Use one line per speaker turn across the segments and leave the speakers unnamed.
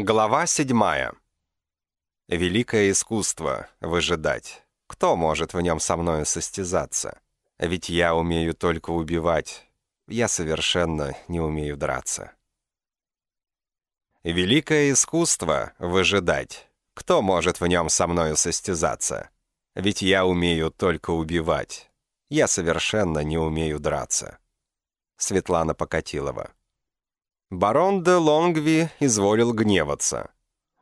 Глава седьмая. Великое искусство — выжидать. Кто может в нем со мною состязаться? Ведь я умею только убивать. Я совершенно не умею драться. Великое искусство — выжидать. Кто может в нем со мною состязаться? Ведь я умею только убивать. Я совершенно не умею драться. Светлана Покатилова. Барон де Лонгви изволил гневаться.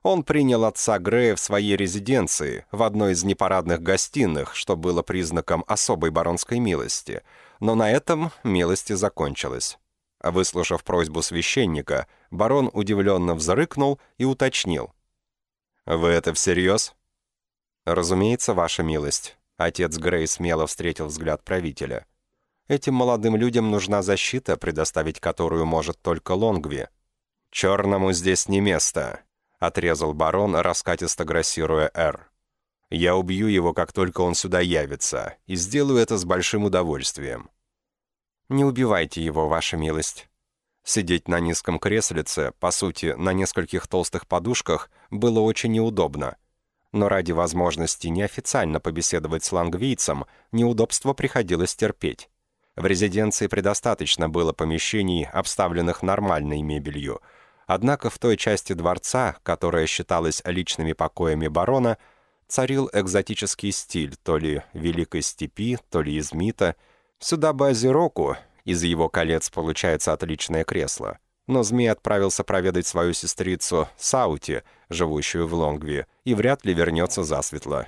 Он принял отца Грея в своей резиденции, в одной из непарадных гостиных, что было признаком особой баронской милости, но на этом милости закончилась. Выслушав просьбу священника, барон удивленно взрыкнул и уточнил. «Вы это всерьез?» «Разумеется, ваша милость». Отец Грей смело встретил взгляд правителя. Этим молодым людям нужна защита, предоставить которую может только Лонгви. «Черному здесь не место», — отрезал барон, раскатисто грассируя «Р». «Я убью его, как только он сюда явится, и сделаю это с большим удовольствием». «Не убивайте его, ваша милость». Сидеть на низком креслице, по сути, на нескольких толстых подушках, было очень неудобно. Но ради возможности неофициально побеседовать с лангвийцем, неудобство приходилось терпеть. В резиденции предостаточно было помещений, обставленных нормальной мебелью. Однако в той части дворца, которая считалась личными покоями барона, царил экзотический стиль то ли Великой Степи, то ли Измита. Сюда бы Азироку, из его колец получается отличное кресло. Но змей отправился проведать свою сестрицу Саути, живущую в Лонгве, и вряд ли вернется засветло.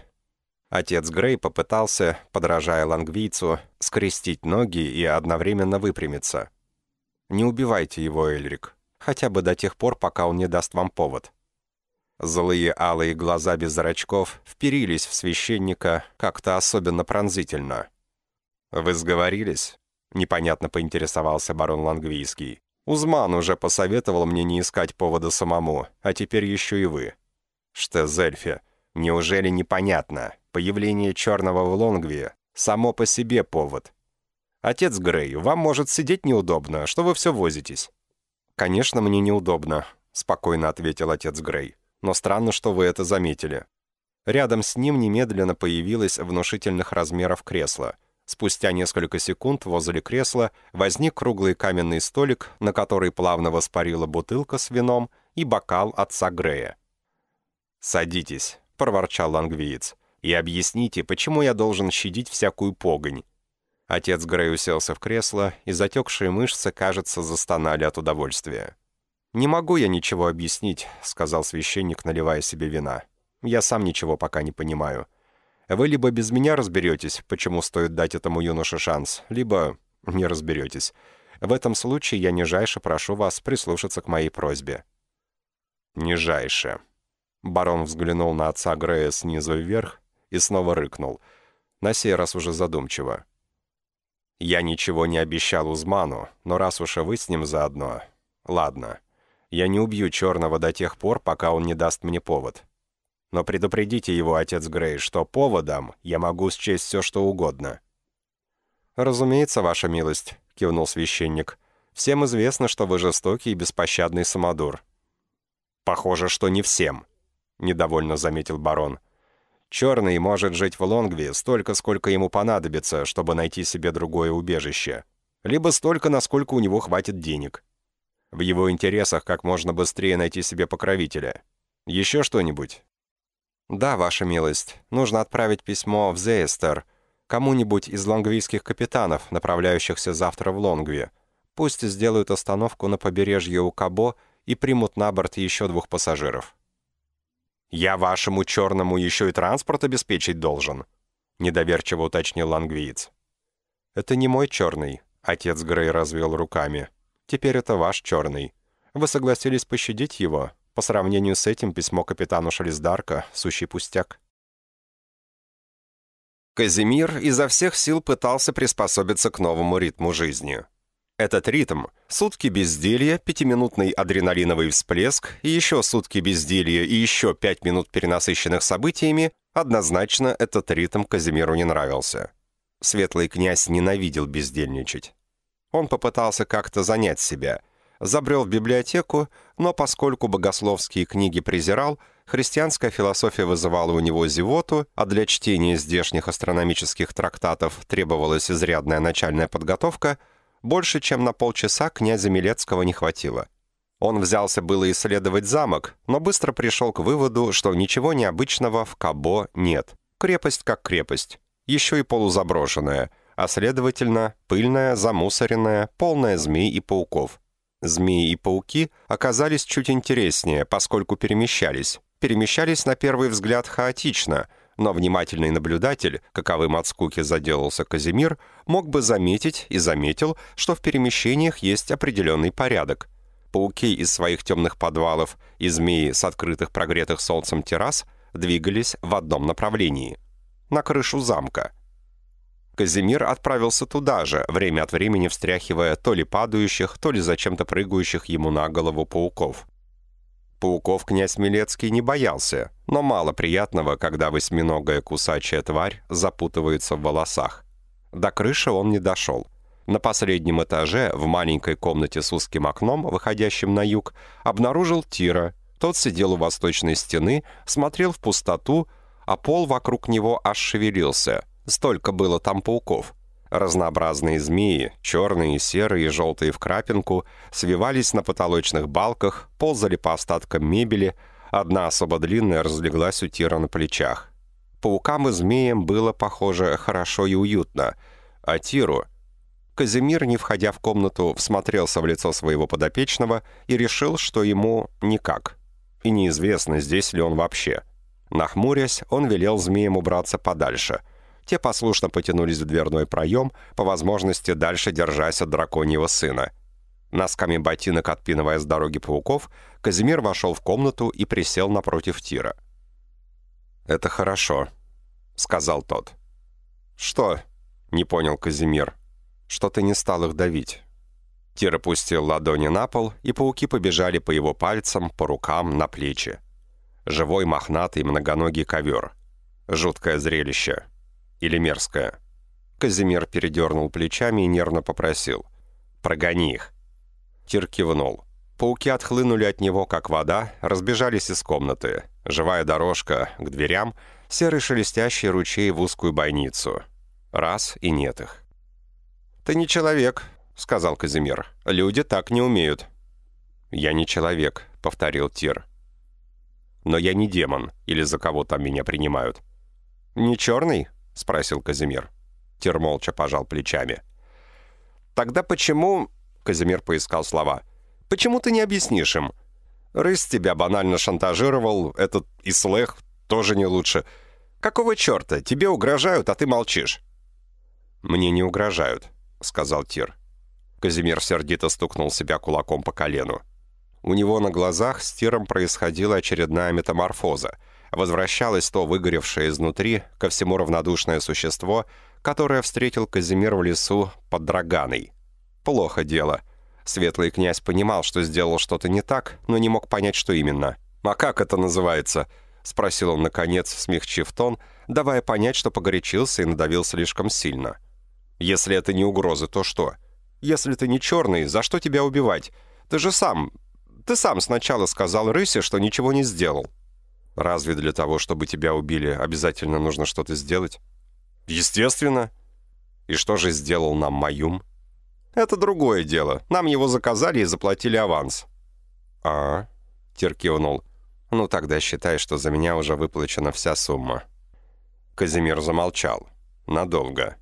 Отец Грей попытался, подражая лангвийцу, скрестить ноги и одновременно выпрямиться. «Не убивайте его, Эльрик, хотя бы до тех пор, пока он не даст вам повод». Злые алые глаза без зрачков вперились в священника как-то особенно пронзительно. «Вы сговорились?» — непонятно поинтересовался барон Лангвийский. «Узман уже посоветовал мне не искать повода самому, а теперь еще и вы». «Штезельфе, неужели непонятно?» Появление черного в Лонгве само по себе повод. Отец Грей, вам может сидеть неудобно, что вы все возитесь. Конечно, мне неудобно, спокойно ответил отец Грей. Но странно, что вы это заметили. Рядом с ним немедленно появилось внушительных размеров кресло. Спустя несколько секунд возле кресла возник круглый каменный столик, на который плавно воспарила бутылка с вином и бокал отца Грея. «Садитесь», — проворчал лангвиец и объясните, почему я должен щадить всякую погонь». Отец Грей уселся в кресло, и затекшие мышцы, кажется, застонали от удовольствия. «Не могу я ничего объяснить», — сказал священник, наливая себе вина. «Я сам ничего пока не понимаю. Вы либо без меня разберетесь, почему стоит дать этому юноше шанс, либо не разберетесь. В этом случае я нижайше прошу вас прислушаться к моей просьбе». «Нижайше». Барон взглянул на отца Грея снизу вверх и снова рыкнул. На сей раз уже задумчиво. «Я ничего не обещал Узману, но раз уж и вы с ним заодно... Ладно, я не убью Черного до тех пор, пока он не даст мне повод. Но предупредите его, отец Грей, что поводом я могу счесть все, что угодно». «Разумеется, ваша милость», — кивнул священник. «Всем известно, что вы жестокий и беспощадный самодур». «Похоже, что не всем», — недовольно заметил барон. Черный может жить в Лонгве столько, сколько ему понадобится, чтобы найти себе другое убежище. Либо столько, насколько у него хватит денег. В его интересах как можно быстрее найти себе покровителя. Еще что-нибудь? «Да, ваша милость. Нужно отправить письмо в Зейстер, кому-нибудь из лонгвийских капитанов, направляющихся завтра в Лонгве. Пусть сделают остановку на побережье у Кабо и примут на борт еще двух пассажиров». «Я вашему черному еще и транспорт обеспечить должен», — недоверчиво уточнил лангвиец. «Это не мой черный», — отец Грей развел руками. «Теперь это ваш черный. Вы согласились пощадить его. По сравнению с этим письмо капитану Шализдарка — сущий пустяк». Казимир изо всех сил пытался приспособиться к новому ритму жизни. Этот ритм – сутки безделья, пятиминутный адреналиновый всплеск, и еще сутки безделья и еще пять минут перенасыщенных событиями – однозначно этот ритм Казимиру не нравился. Светлый князь ненавидел бездельничать. Он попытался как-то занять себя. Забрел в библиотеку, но поскольку богословские книги презирал, христианская философия вызывала у него зевоту, а для чтения здешних астрономических трактатов требовалась изрядная начальная подготовка, больше чем на полчаса князя Милецкого не хватило. Он взялся было исследовать замок, но быстро пришел к выводу, что ничего необычного в Кабо нет. Крепость как крепость, еще и полузаброшенная, а следовательно, пыльная, замусоренная, полная змей и пауков. Змеи и пауки оказались чуть интереснее, поскольку перемещались. Перемещались на первый взгляд хаотично, но внимательный наблюдатель, каковым от скуки заделался Казимир, мог бы заметить и заметил, что в перемещениях есть определенный порядок. Пауки из своих темных подвалов и змеи с открытых прогретых солнцем террас двигались в одном направлении — на крышу замка — Казимир отправился туда же, время от времени встряхивая то ли падающих, то ли зачем-то прыгающих ему на голову пауков. Пауков князь Милецкий не боялся, но мало приятного, когда восьминогая кусачая тварь запутывается в волосах. До крыши он не дошел. На последнем этаже, в маленькой комнате с узким окном, выходящим на юг, обнаружил Тира. Тот сидел у восточной стены, смотрел в пустоту, а пол вокруг него аж шевелился. Столько было там пауков. Разнообразные змеи, черные, серые и желтые в крапинку, свивались на потолочных балках, ползали по остаткам мебели, одна особо длинная разлеглась у Тира на плечах. Паукам и змеям было, похоже, хорошо и уютно, а Тиру... Казимир, не входя в комнату, всмотрелся в лицо своего подопечного и решил, что ему никак. И неизвестно, здесь ли он вообще. Нахмурясь, он велел змеям убраться подальше — те послушно потянулись в дверной проем, по возможности дальше держась от драконьего сына. Носками ботинок отпинывая с дороги пауков, Казимир вошел в комнату и присел напротив Тира. «Это хорошо», — сказал тот. «Что?» — не понял Казимир. «Что ты не стал их давить?» Тир опустил ладони на пол, и пауки побежали по его пальцам, по рукам, на плечи. Живой, мохнатый, многоногий ковер. Жуткое зрелище. Или мерзкое?» Казимир передернул плечами и нервно попросил. «Прогони их». Тир кивнул. Пауки отхлынули от него, как вода, разбежались из комнаты. Живая дорожка к дверям, серый шелестящий ручей в узкую бойницу. Раз и нет их. «Ты не человек», — сказал Казимир. «Люди так не умеют». «Я не человек», — повторил Тир. «Но я не демон, или за кого там меня принимают». «Не черный?» — спросил Казимир. Тир молча пожал плечами. «Тогда почему...» — Казимир поискал слова. «Почему ты не объяснишь им? Рыс тебя банально шантажировал, этот Ислех тоже не лучше. Какого черта? Тебе угрожают, а ты молчишь». «Мне не угрожают», — сказал Тир. Казимир сердито стукнул себя кулаком по колену. У него на глазах с Тиром происходила очередная метаморфоза — возвращалось то выгоревшее изнутри ко всему равнодушное существо, которое встретил Казимир в лесу под Драганой. Плохо дело. Светлый князь понимал, что сделал что-то не так, но не мог понять, что именно. «А как это называется?» — спросил он, наконец, смягчив тон, давая понять, что погорячился и надавил слишком сильно. «Если это не угроза, то что? Если ты не черный, за что тебя убивать? Ты же сам... Ты сам сначала сказал Рысе, что ничего не сделал». Разве для того, чтобы тебя убили, обязательно нужно что-то сделать? Естественно. И что же сделал нам Маюм? Это другое дело. Нам его заказали и заплатили аванс. А, Тир кивнул. Ну тогда считай, что за меня уже выплачена вся сумма. Казимир замолчал. Надолго.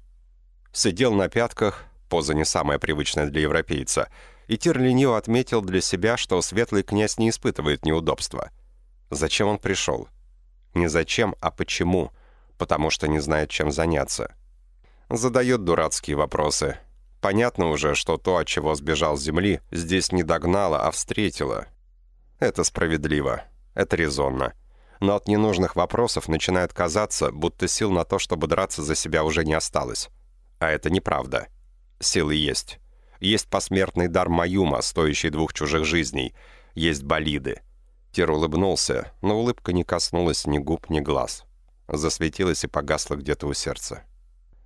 Сидел на пятках, поза не самая привычная для европейца, и Тир лениво отметил для себя, что светлый князь не испытывает неудобства — Зачем он пришел? Не зачем, а почему? Потому что не знает, чем заняться. Задает дурацкие вопросы. Понятно уже, что то, от чего сбежал с земли, здесь не догнало, а встретило. Это справедливо. Это резонно. Но от ненужных вопросов начинает казаться, будто сил на то, чтобы драться за себя уже не осталось. А это неправда. Силы есть. Есть посмертный дар Маюма, стоящий двух чужих жизней. Есть болиды. Тир улыбнулся, но улыбка не коснулась ни губ, ни глаз. Засветилась и погасла где-то у сердца.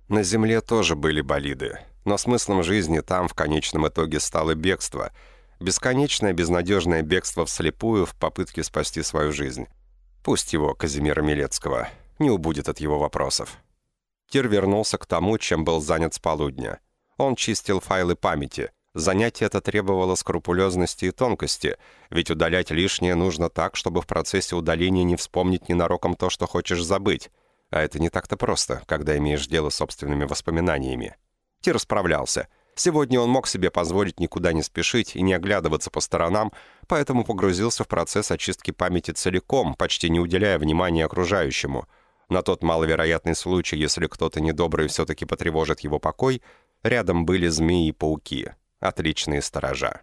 На земле тоже были болиды, но смыслом жизни там в конечном итоге стало бегство. Бесконечное безнадежное бегство вслепую в попытке спасти свою жизнь. Пусть его, Казимира Милецкого, не убудет от его вопросов. Тир вернулся к тому, чем был занят с полудня. Он чистил файлы памяти. Занятие это требовало скрупулезности и тонкости, ведь удалять лишнее нужно так, чтобы в процессе удаления не вспомнить ненароком то, что хочешь забыть. А это не так-то просто, когда имеешь дело с собственными воспоминаниями. Тир справлялся. Сегодня он мог себе позволить никуда не спешить и не оглядываться по сторонам, поэтому погрузился в процесс очистки памяти целиком, почти не уделяя внимания окружающему. На тот маловероятный случай, если кто-то недобрый все-таки потревожит его покой, рядом были змеи и пауки. Отличные сторожа.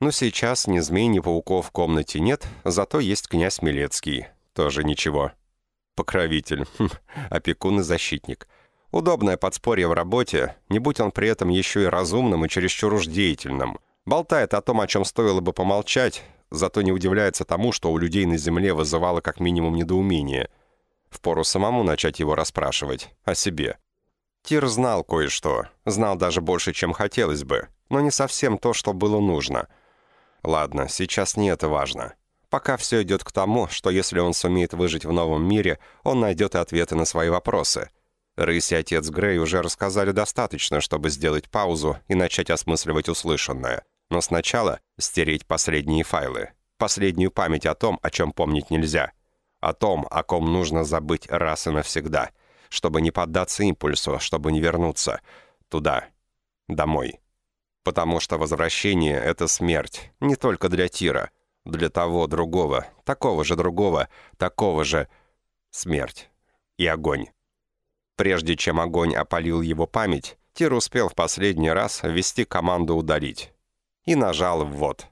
Но сейчас ни змей, ни пауков в комнате нет, зато есть князь Милецкий. Тоже ничего. Покровитель, хм, опекун и защитник. Удобное подспорье в работе, не будь он при этом еще и разумным и чересчур уж деятельным. Болтает о том, о чем стоило бы помолчать, зато не удивляется тому, что у людей на земле вызывало как минимум недоумение. Впору самому начать его расспрашивать. О себе. Тир знал кое-что. Знал даже больше, чем хотелось бы. Но не совсем то, что было нужно. Ладно, сейчас не это важно. Пока все идет к тому, что если он сумеет выжить в новом мире, он найдет ответы на свои вопросы. Рысь и отец Грей уже рассказали достаточно, чтобы сделать паузу и начать осмысливать услышанное. Но сначала стереть последние файлы. Последнюю память о том, о чем помнить нельзя. О том, о ком нужно забыть раз и навсегда. Чтобы не поддаться импульсу, чтобы не вернуться. Туда. Домой. Потому что возвращение — это смерть. Не только для Тира — для того другого, такого же другого, такого же смерть и огонь. Прежде чем огонь опалил его память, Тир успел в последний раз ввести команду «удалить» и нажал «ввод».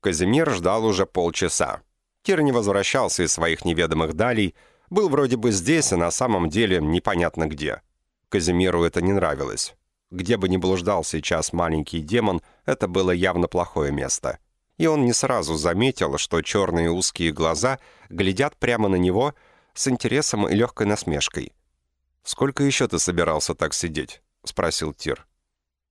Казимир ждал уже полчаса. Тир не возвращался из своих неведомых далей, был вроде бы здесь, а на самом деле непонятно где. Казимиру это не нравилось. Где бы ни блуждал сейчас маленький демон, это было явно плохое место и он не сразу заметил, что черные узкие глаза глядят прямо на него с интересом и легкой насмешкой. «Сколько еще ты собирался так сидеть?» — спросил Тир.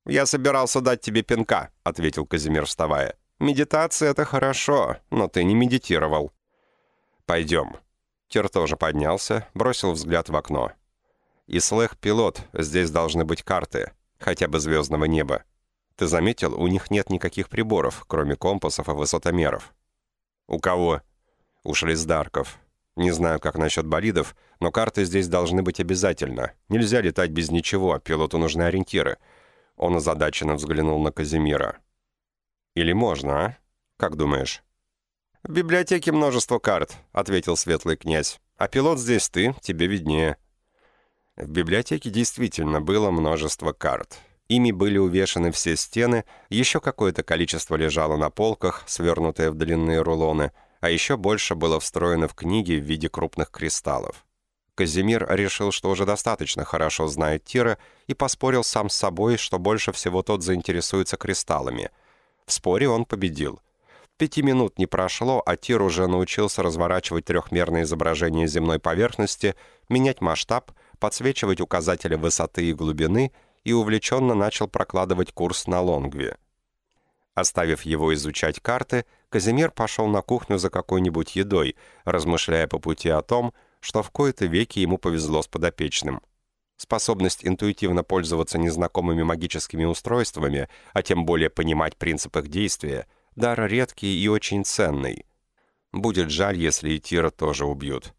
«Я собирался дать тебе пинка», — ответил Казимир, вставая. «Медитация — это хорошо, но ты не медитировал». «Пойдем». Тир тоже поднялся, бросил взгляд в окно. «Ислэх-пилот, здесь должны быть карты, хотя бы звездного неба. Ты заметил, у них нет никаких приборов, кроме компасов и высотомеров. У кого? У шлиздарков. Не знаю, как насчет болидов, но карты здесь должны быть обязательно. Нельзя летать без ничего, пилоту нужны ориентиры. Он озадаченно взглянул на Казимира. «Или можно, а? Как думаешь?» «В библиотеке множество карт», — ответил светлый князь. «А пилот здесь ты, тебе виднее». В библиотеке действительно было множество карт. Ими были увешаны все стены, еще какое-то количество лежало на полках, свернутое в длинные рулоны, а еще больше было встроено в книги в виде крупных кристаллов. Казимир решил, что уже достаточно хорошо знает Тира, и поспорил сам с собой, что больше всего тот заинтересуется кристаллами. В споре он победил. Пяти минут не прошло, а Тир уже научился разворачивать трехмерное изображение земной поверхности, менять масштаб, подсвечивать указатели высоты и глубины и увлеченно начал прокладывать курс на Лонгве. Оставив его изучать карты, Казимир пошел на кухню за какой-нибудь едой, размышляя по пути о том, что в кои-то веки ему повезло с подопечным. Способность интуитивно пользоваться незнакомыми магическими устройствами, а тем более понимать принцип их действия, дар редкий и очень ценный. Будет жаль, если и Тира тоже убьют.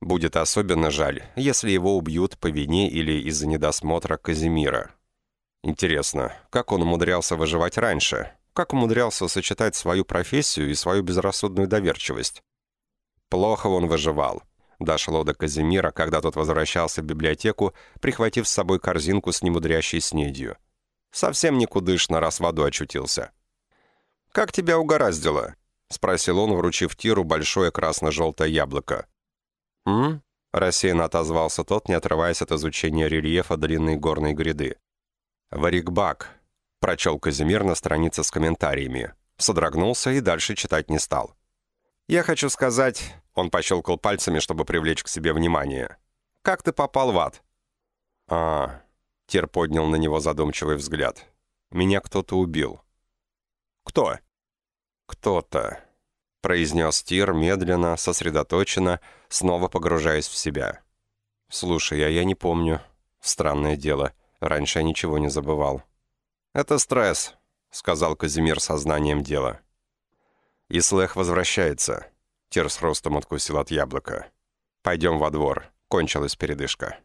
Будет особенно жаль, если его убьют по вине или из-за недосмотра Казимира. Интересно, как он умудрялся выживать раньше? Как умудрялся сочетать свою профессию и свою безрассудную доверчивость? Плохо он выживал. Дошло до Казимира, когда тот возвращался в библиотеку, прихватив с собой корзинку с немудрящей снедью. Совсем никудышно, раз в аду очутился. «Как тебя угораздило?» — спросил он, вручив Тиру большое красно-желтое яблоко. «М?» — рассеянно отозвался тот, не отрываясь от изучения рельефа длинной горной гряды. «Варикбак», — прочел Казимир на странице с комментариями. Содрогнулся и дальше читать не стал. «Я хочу сказать...» — он пощелкал пальцами, чтобы привлечь к себе внимание. «Как ты попал в ад?» «А...» — Тер поднял на него задумчивый взгляд. «Меня кто-то убил». «Кто?» «Кто-то», — произнес Тир медленно, сосредоточенно, снова погружаясь в себя. «Слушай, а я не помню. Странное дело. Раньше я ничего не забывал». «Это стресс», — сказал Казимир сознанием дела. «Ислэх возвращается». Тир с ростом откусил от яблока. «Пойдем во двор. Кончилась передышка».